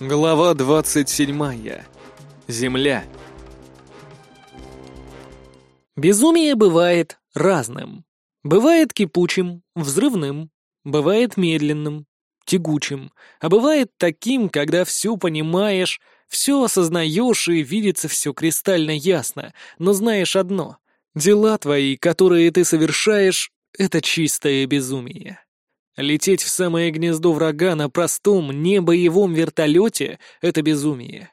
Глава 27. Земля. Безумие бывает разным. Бывает кипучим, взрывным, бывает медленным, тягучим, а бывает таким, когда все понимаешь, все осознаешь и видится все кристально ясно, но знаешь одно — дела твои, которые ты совершаешь, — это чистое безумие. Лететь в самое гнездо врага на простом, небоевом вертолете — это безумие.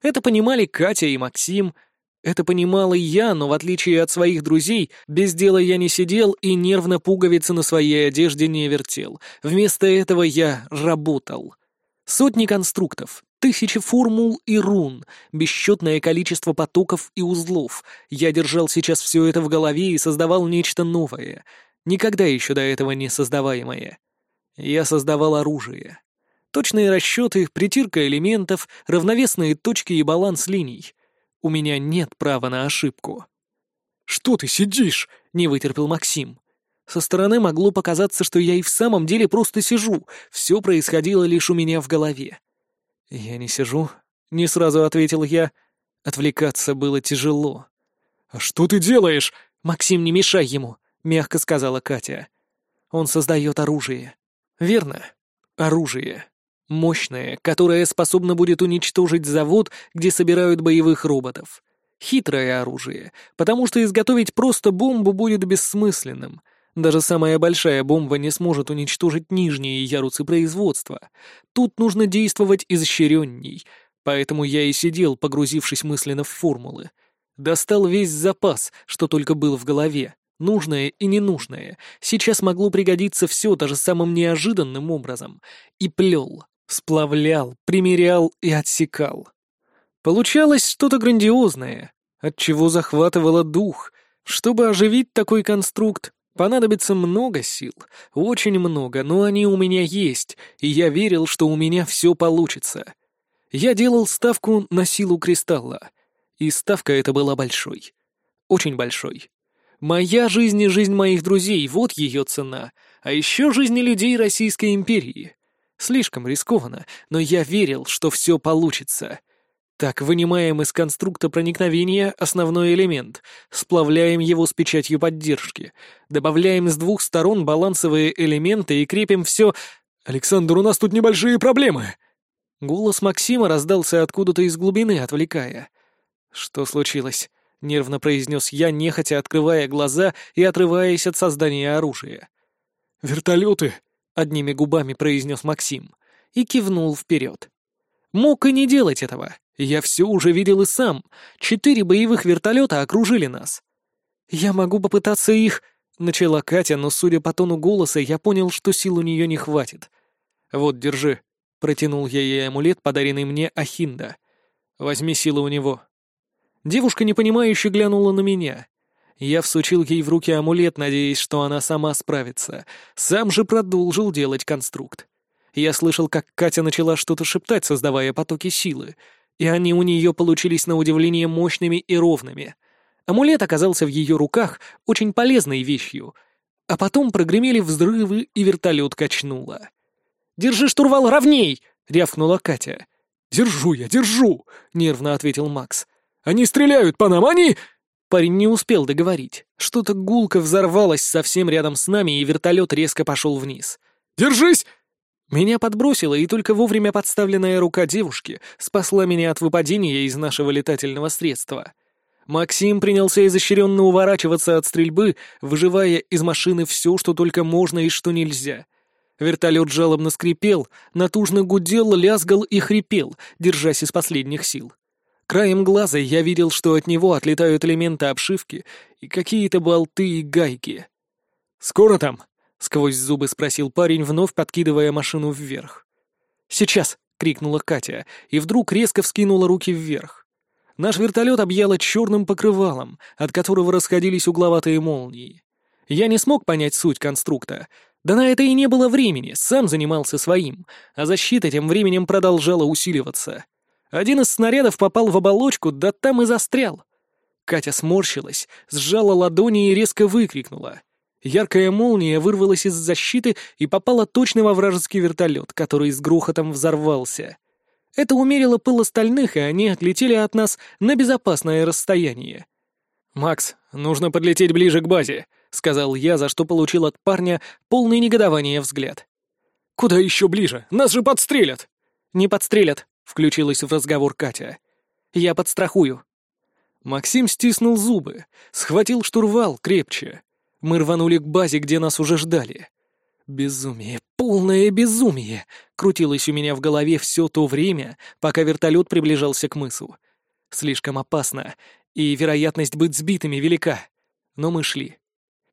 Это понимали Катя и Максим, это понимал и я, но в отличие от своих друзей, без дела я не сидел и нервно пуговицы на своей одежде не вертел. Вместо этого я работал. Сотни конструктов, тысячи формул и рун, бесчетное количество потоков и узлов. Я держал сейчас все это в голове и создавал нечто новое — Никогда еще до этого не создаваемое. Я создавал оружие. Точные расчеты, притирка элементов, равновесные точки и баланс линий. У меня нет права на ошибку. «Что ты сидишь?» — не вытерпел Максим. Со стороны могло показаться, что я и в самом деле просто сижу. Все происходило лишь у меня в голове. «Я не сижу», — не сразу ответил я. Отвлекаться было тяжело. «А что ты делаешь?» «Максим, не мешай ему мягко сказала Катя. Он создает оружие. Верно. Оружие. Мощное, которое способно будет уничтожить завод, где собирают боевых роботов. Хитрое оружие, потому что изготовить просто бомбу будет бессмысленным. Даже самая большая бомба не сможет уничтожить нижние ярусы производства. Тут нужно действовать изощренней, поэтому я и сидел, погрузившись мысленно в формулы. Достал весь запас, что только был в голове. Нужное и ненужное. Сейчас могло пригодиться все даже самым неожиданным образом. И плел, сплавлял, примерял и отсекал. Получалось что-то грандиозное, от чего захватывало дух. Чтобы оживить такой конструкт, понадобится много сил, очень много, но они у меня есть, и я верил, что у меня все получится. Я делал ставку на силу кристалла, и ставка эта была большой. Очень большой. Моя жизнь и жизнь моих друзей — вот ее цена. А еще жизни людей Российской империи. Слишком рискованно, но я верил, что все получится. Так, вынимаем из конструкта проникновения основной элемент, сплавляем его с печатью поддержки, добавляем с двух сторон балансовые элементы и крепим все... «Александр, у нас тут небольшие проблемы!» Голос Максима раздался откуда-то из глубины, отвлекая. «Что случилось?» — нервно произнес я, нехотя открывая глаза и отрываясь от создания оружия. «Вертолеты!» — одними губами произнес Максим и кивнул вперед. Мог и не делать этого. Я все уже видел и сам. Четыре боевых вертолета окружили нас. «Я могу попытаться их...» — начала Катя, но, судя по тону голоса, я понял, что сил у нее не хватит. «Вот, держи», — протянул я ей амулет, подаренный мне Ахинда. «Возьми силу у него, Девушка непонимающе глянула на меня. Я всучил ей в руки амулет, надеясь, что она сама справится. Сам же продолжил делать конструкт. Я слышал, как Катя начала что-то шептать, создавая потоки силы, и они у нее получились на удивление мощными и ровными. Амулет оказался в ее руках очень полезной вещью, а потом прогремели взрывы, и вертолет качнуло. «Держи штурвал ровней!» — рявкнула Катя. «Держу я, держу!» — нервно ответил Макс. Они стреляют по нам! Они...» Парень не успел договорить. Что-то гулко взорвалось совсем рядом с нами, и вертолет резко пошел вниз. «Держись!» Меня подбросило, и только вовремя подставленная рука девушки спасла меня от выпадения из нашего летательного средства. Максим принялся изощренно уворачиваться от стрельбы, выживая из машины все, что только можно и что нельзя. Вертолет жалобно скрипел, натужно гудел, лязгал и хрипел, держась из последних сил. Краем глаза я видел, что от него отлетают элементы обшивки и какие-то болты и гайки. «Скоро там?» — сквозь зубы спросил парень, вновь подкидывая машину вверх. «Сейчас!» — крикнула Катя, и вдруг резко вскинула руки вверх. Наш вертолет объяло черным покрывалом, от которого расходились угловатые молнии. Я не смог понять суть конструкта. Да на это и не было времени, сам занимался своим, а защита тем временем продолжала усиливаться. Один из снарядов попал в оболочку, да там и застрял. Катя сморщилась, сжала ладони и резко выкрикнула. Яркая молния вырвалась из защиты и попала точно во вражеский вертолет, который с грохотом взорвался. Это умерило пыл остальных, и они отлетели от нас на безопасное расстояние. «Макс, нужно подлететь ближе к базе», — сказал я, за что получил от парня полный негодования взгляд. «Куда еще ближе? Нас же подстрелят!» «Не подстрелят», — включилась в разговор Катя. «Я подстрахую». Максим стиснул зубы, схватил штурвал крепче. Мы рванули к базе, где нас уже ждали. Безумие, полное безумие, крутилось у меня в голове все то время, пока вертолет приближался к мысу. Слишком опасно, и вероятность быть сбитыми велика. Но мы шли.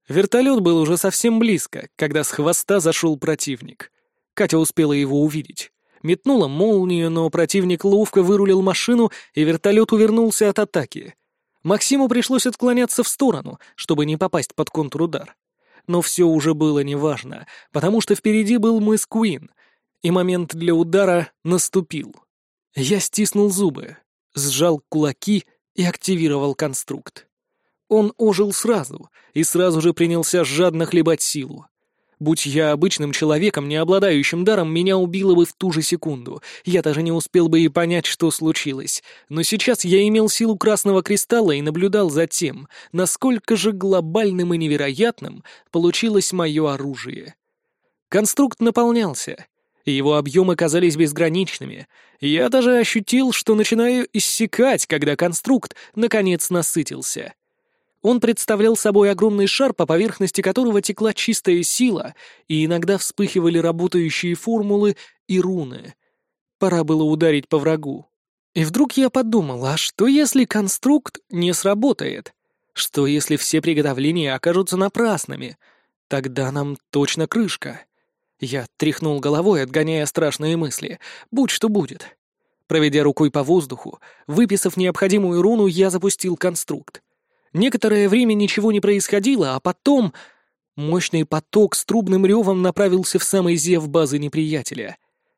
Вертолет был уже совсем близко, когда с хвоста зашел противник. Катя успела его увидеть. Метнула молнию, но противник ловко вырулил машину, и вертолет увернулся от атаки. Максиму пришлось отклоняться в сторону, чтобы не попасть под контрудар. Но все уже было неважно, потому что впереди был мыс Куин, и момент для удара наступил. Я стиснул зубы, сжал кулаки и активировал конструкт. Он ожил сразу и сразу же принялся жадно хлебать силу. Будь я обычным человеком, не обладающим даром, меня убило бы в ту же секунду. Я даже не успел бы и понять, что случилось. Но сейчас я имел силу Красного Кристалла и наблюдал за тем, насколько же глобальным и невероятным получилось мое оружие. Конструкт наполнялся, его объемы казались безграничными. Я даже ощутил, что начинаю иссякать, когда конструкт наконец насытился. Он представлял собой огромный шар, по поверхности которого текла чистая сила, и иногда вспыхивали работающие формулы и руны. Пора было ударить по врагу. И вдруг я подумал, а что если конструкт не сработает? Что если все приготовления окажутся напрасными? Тогда нам точно крышка. Я тряхнул головой, отгоняя страшные мысли. Будь что будет. Проведя рукой по воздуху, выписав необходимую руну, я запустил конструкт. Некоторое время ничего не происходило, а потом... Мощный поток с трубным ревом направился в самый зев базы неприятеля.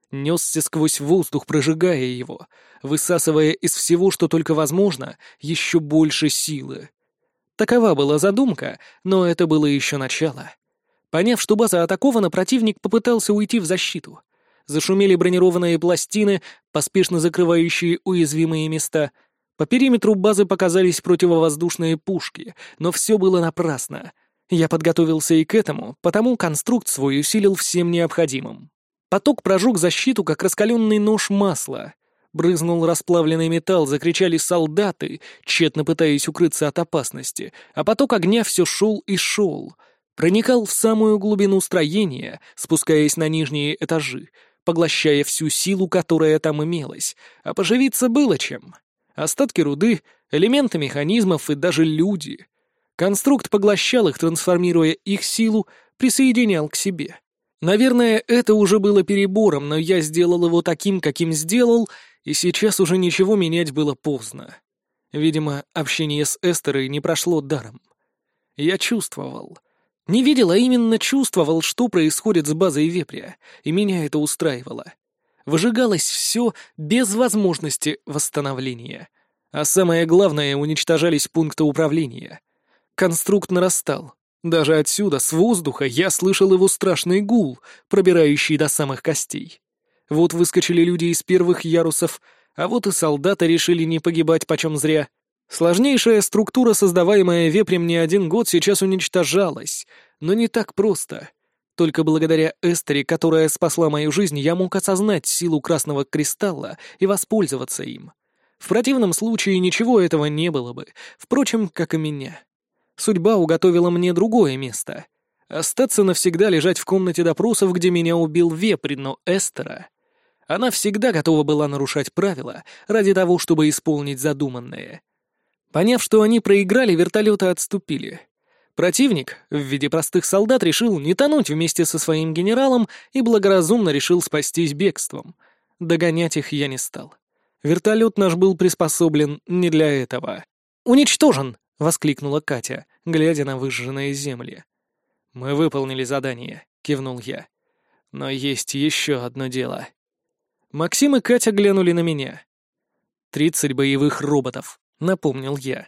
Несся сквозь воздух, прожигая его, высасывая из всего, что только возможно, еще больше силы. Такова была задумка, но это было еще начало. Поняв, что база атакована, противник попытался уйти в защиту. Зашумели бронированные пластины, поспешно закрывающие уязвимые места — по периметру базы показались противовоздушные пушки, но все было напрасно. Я подготовился и к этому, потому конструкт свой усилил всем необходимым. Поток прожег защиту, как раскаленный нож масла. Брызнул расплавленный металл, закричали солдаты, тщетно пытаясь укрыться от опасности, а поток огня все шел и шел. Проникал в самую глубину строения, спускаясь на нижние этажи, поглощая всю силу, которая там имелась, а поживиться было чем. Остатки руды, элементы механизмов и даже люди. Конструкт поглощал их, трансформируя их силу, присоединял к себе. Наверное, это уже было перебором, но я сделал его таким, каким сделал, и сейчас уже ничего менять было поздно. Видимо, общение с Эстерой не прошло даром. Я чувствовал. Не видел, а именно чувствовал, что происходит с базой вепря, и меня это устраивало выжигалось все без возможности восстановления. А самое главное, уничтожались пункты управления. Конструкт нарастал. Даже отсюда, с воздуха, я слышал его страшный гул, пробирающий до самых костей. Вот выскочили люди из первых ярусов, а вот и солдаты решили не погибать почем зря. Сложнейшая структура, создаваемая вепрем не один год, сейчас уничтожалась, но не так просто. Только благодаря Эстере, которая спасла мою жизнь, я мог осознать силу Красного Кристалла и воспользоваться им. В противном случае ничего этого не было бы, впрочем, как и меня. Судьба уготовила мне другое место. Остаться навсегда лежать в комнате допросов, где меня убил Вепрь, но Эстера... Она всегда готова была нарушать правила ради того, чтобы исполнить задуманное. Поняв, что они проиграли, вертолеты отступили. Противник, в виде простых солдат, решил не тонуть вместе со своим генералом и благоразумно решил спастись бегством. Догонять их я не стал. Вертолет наш был приспособлен не для этого. «Уничтожен!» — воскликнула Катя, глядя на выжженные земли. «Мы выполнили задание», — кивнул я. «Но есть еще одно дело». Максим и Катя глянули на меня. «Тридцать боевых роботов», — напомнил я.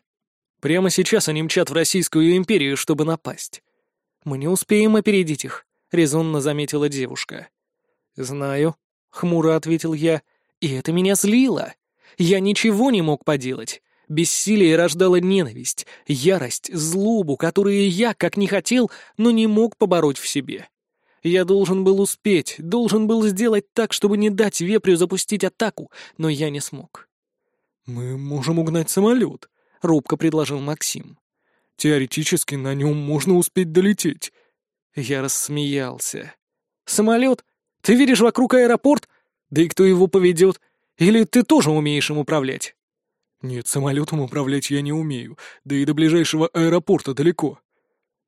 Прямо сейчас они мчат в Российскую империю, чтобы напасть. Мы не успеем опередить их, — резонно заметила девушка. «Знаю», — хмуро ответил я И это меня злило. Я ничего не мог поделать. Бессилие рождало ненависть, ярость, злобу, которые я, как не хотел, но не мог побороть в себе. Я должен был успеть, должен был сделать так, чтобы не дать вепрю запустить атаку, но я не смог. «Мы можем угнать самолет», — робко предложил Максим. «Теоретически на нем можно успеть долететь». Я рассмеялся. «Самолет? Ты видишь вокруг аэропорт? Да и кто его поведет? Или ты тоже умеешь им управлять?» «Нет, самолетом управлять я не умею, да и до ближайшего аэропорта далеко».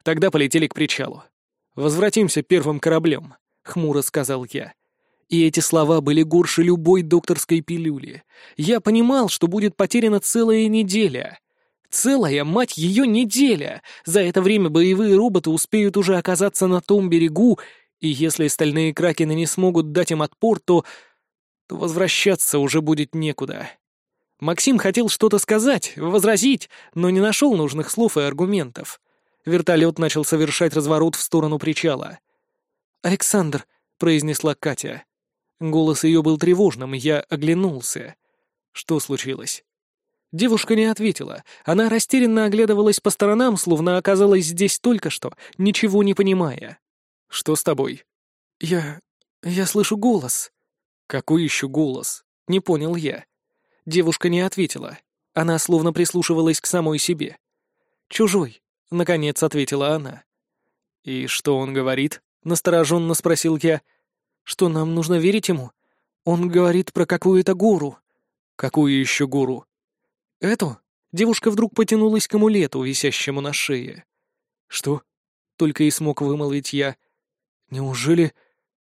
«Тогда полетели к причалу. Возвратимся первым кораблем», — хмуро сказал я. И эти слова были горше любой докторской пилюли. Я понимал, что будет потеряна целая неделя. Целая, мать ее, неделя! За это время боевые роботы успеют уже оказаться на том берегу, и если стальные кракены не смогут дать им отпор, то... то возвращаться уже будет некуда. Максим хотел что-то сказать, возразить, но не нашел нужных слов и аргументов. Вертолет начал совершать разворот в сторону причала. «Александр», — произнесла Катя. Голос ее был тревожным, я оглянулся. Что случилось? Девушка не ответила. Она растерянно оглядывалась по сторонам, словно оказалась здесь только что, ничего не понимая. «Что с тобой?» «Я... я слышу голос». «Какой еще голос?» Не понял я. Девушка не ответила. Она словно прислушивалась к самой себе. «Чужой», — наконец ответила она. «И что он говорит?» — настороженно спросил я. «Что нам нужно верить ему? Он говорит про какую-то гору». «Какую еще гору?» «Эту?» — девушка вдруг потянулась к амулету, висящему на шее. «Что?» — только и смог вымолвить я. «Неужели...»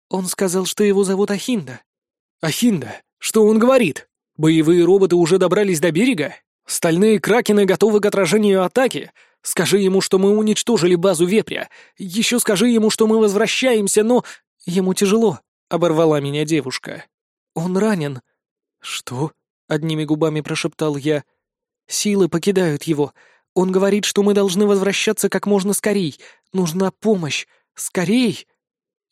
Он сказал, что его зовут Ахинда. «Ахинда? Что он говорит?» Боевые роботы уже добрались до берега? Стальные кракены готовы к отражению атаки? Скажи ему, что мы уничтожили базу вепря. Еще скажи ему, что мы возвращаемся, но... Ему тяжело, — оборвала меня девушка. Он ранен. Что? — одними губами прошептал я. Силы покидают его. Он говорит, что мы должны возвращаться как можно скорей. Нужна помощь. Скорей!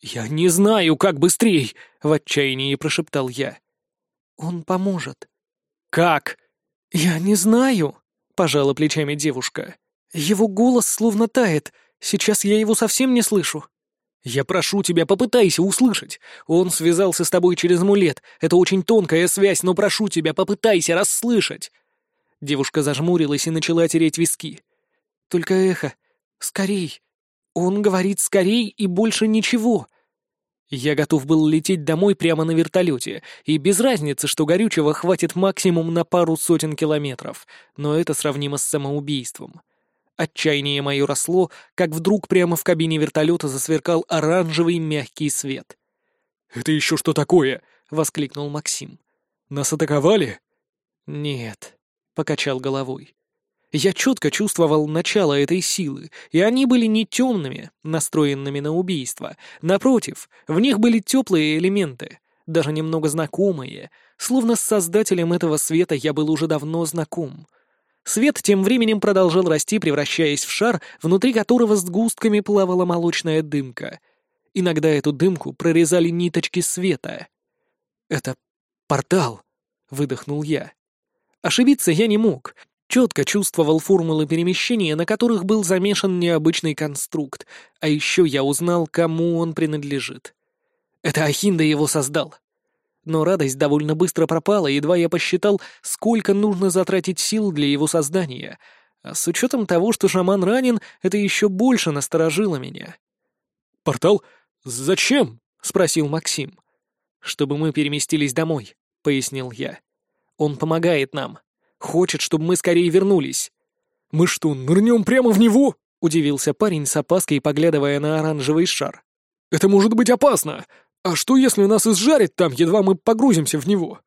«Я не знаю, как быстрей!» — в отчаянии прошептал я. Он поможет. Как? Я не знаю, пожала плечами девушка. Его голос словно тает. Сейчас я его совсем не слышу. Я прошу тебя, попытайся услышать. Он связался с тобой через мулет. Это очень тонкая связь, но прошу тебя, попытайся расслышать. Девушка зажмурилась и начала тереть виски. Только эхо. Скорей. Он говорит скорей и больше ничего. Я готов был лететь домой прямо на вертолете, и без разницы, что горючего хватит максимум на пару сотен километров, но это сравнимо с самоубийством. Отчаяние мое росло, как вдруг прямо в кабине вертолета засверкал оранжевый мягкий свет. «Это еще что такое?» — воскликнул Максим. «Нас атаковали?» «Нет», — покачал головой. Я четко чувствовал начало этой силы, и они были не темными, настроенными на убийство. Напротив, в них были теплые элементы, даже немного знакомые, словно с создателем этого света я был уже давно знаком. Свет тем временем продолжал расти, превращаясь в шар, внутри которого с густками плавала молочная дымка. Иногда эту дымку прорезали ниточки света. «Это портал», — выдохнул я. Ошибиться я не мог, Четко чувствовал формулы перемещения, на которых был замешан необычный конструкт, а еще я узнал, кому он принадлежит. Это Ахинда его создал. Но радость довольно быстро пропала, едва я посчитал, сколько нужно затратить сил для его создания. А с учетом того, что шаман ранен, это еще больше насторожило меня. «Портал? Зачем?» — спросил Максим. «Чтобы мы переместились домой», — пояснил я. «Он помогает нам. Хочет, чтобы мы скорее вернулись». «Мы что, нырнем прямо в него?» — удивился парень с опаской, поглядывая на оранжевый шар. «Это может быть опасно. А что, если нас изжарит там, едва мы погрузимся в него?»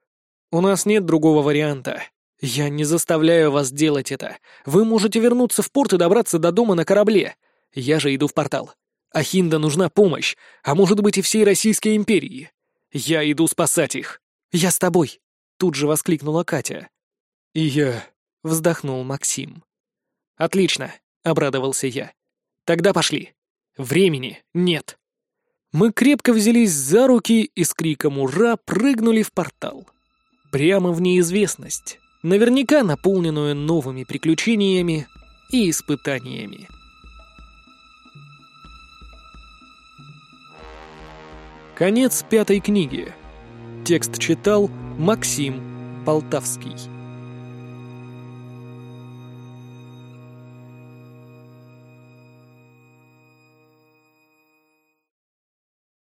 «У нас нет другого варианта. Я не заставляю вас делать это. Вы можете вернуться в порт и добраться до дома на корабле. Я же иду в портал. Ахинда нужна помощь, а может быть и всей Российской империи. Я иду спасать их. Я с тобой!» Тут же воскликнула Катя. «И я...» — вздохнул Максим. «Отлично», — обрадовался я. «Тогда пошли. Времени нет». Мы крепко взялись за руки и с криком «Ура!» прыгнули в портал. Прямо в неизвестность, наверняка наполненную новыми приключениями и испытаниями. Конец пятой книги. Текст читал Максим Полтавский.